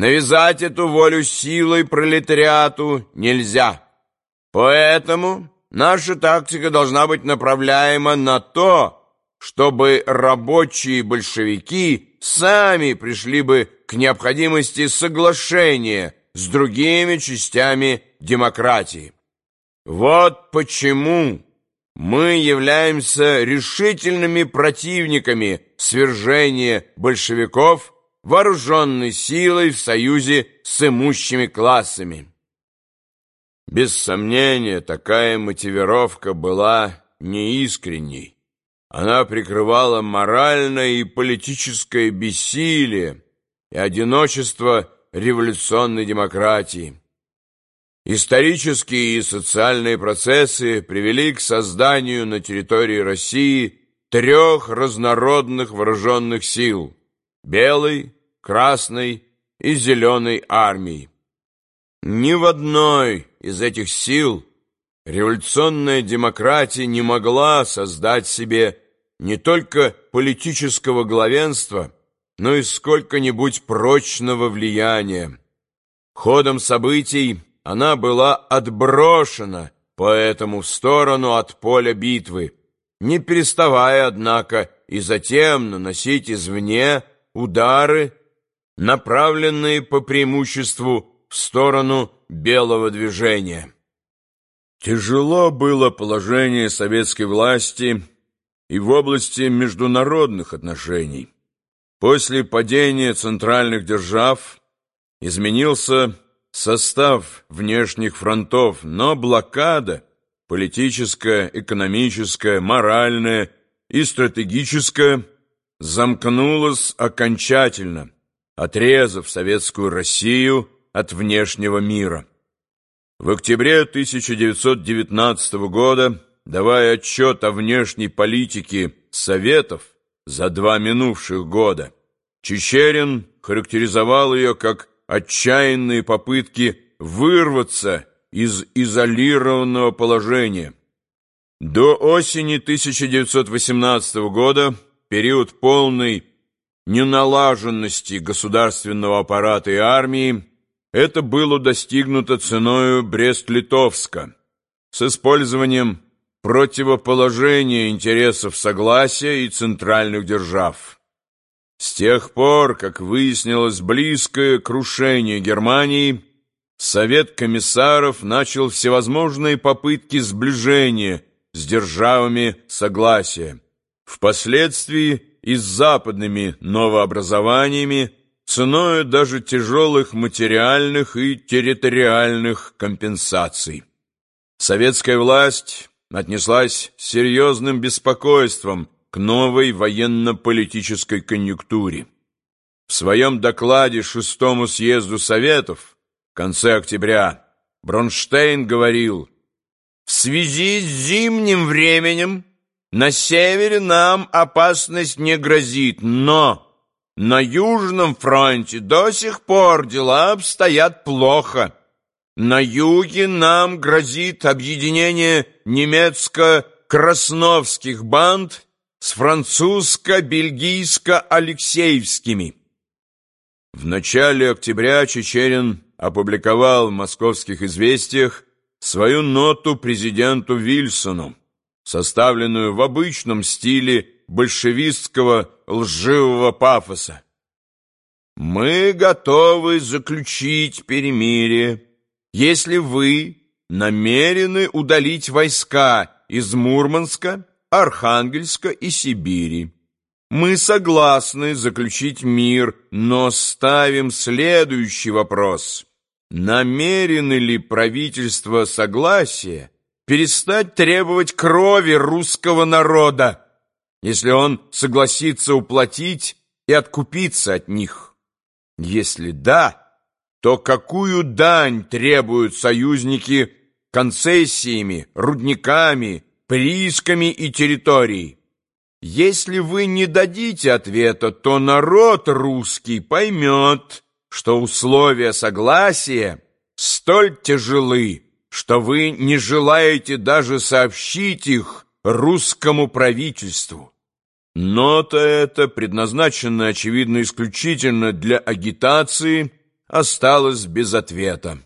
Навязать эту волю силой пролетариату нельзя. Поэтому наша тактика должна быть направляема на то, чтобы рабочие большевики сами пришли бы к необходимости соглашения с другими частями демократии. Вот почему мы являемся решительными противниками свержения большевиков вооруженной силой в союзе с имущими классами. Без сомнения, такая мотивировка была неискренней. Она прикрывала моральное и политическое бессилие и одиночество революционной демократии. Исторические и социальные процессы привели к созданию на территории России трех разнородных вооруженных сил – белой, красной и зеленой армии. Ни в одной из этих сил революционная демократия не могла создать себе не только политического главенства, но и сколько-нибудь прочного влияния. Ходом событий она была отброшена поэтому в сторону от поля битвы, не переставая, однако, и затем наносить извне удары, направленные по преимуществу в сторону белого движения. Тяжело было положение советской власти и в области международных отношений. После падения центральных держав изменился состав внешних фронтов, но блокада политическая, экономическая, моральная и стратегическая замкнулась окончательно, отрезав советскую Россию от внешнего мира. В октябре 1919 года, давая отчет о внешней политике Советов за два минувших года, Чечерин характеризовал ее как отчаянные попытки вырваться из изолированного положения. До осени 1918 года, период полной неналаженности государственного аппарата и армии, это было достигнуто ценою Брест-Литовска с использованием противоположения интересов согласия и центральных держав. С тех пор, как выяснилось близкое крушение Германии, Совет комиссаров начал всевозможные попытки сближения с державами согласия. Впоследствии и с западными новообразованиями, ценой даже тяжелых материальных и территориальных компенсаций. Советская власть отнеслась с серьезным беспокойством к новой военно-политической конъюнктуре. В своем докладе шестому съезду Советов в конце октября Бронштейн говорил, «В связи с зимним временем на севере нам опасность не грозит, но на Южном фронте до сих пор дела обстоят плохо. На юге нам грозит объединение немецко-красновских банд с французско-бельгийско-алексеевскими. В начале октября Чечерин опубликовал в «Московских известиях» свою ноту президенту Вильсону, составленную в обычном стиле большевистского лживого пафоса. «Мы готовы заключить перемирие, если вы намерены удалить войска из Мурманска Архангельска и Сибири. Мы согласны заключить мир, но ставим следующий вопрос. Намерены ли правительство согласия перестать требовать крови русского народа, если он согласится уплатить и откупиться от них? Если да, то какую дань требуют союзники концессиями, рудниками, приисками и территорией. Если вы не дадите ответа, то народ русский поймет, что условия согласия столь тяжелы, что вы не желаете даже сообщить их русскому правительству. Нота эта, предназначена, очевидно, исключительно для агитации, осталась без ответа.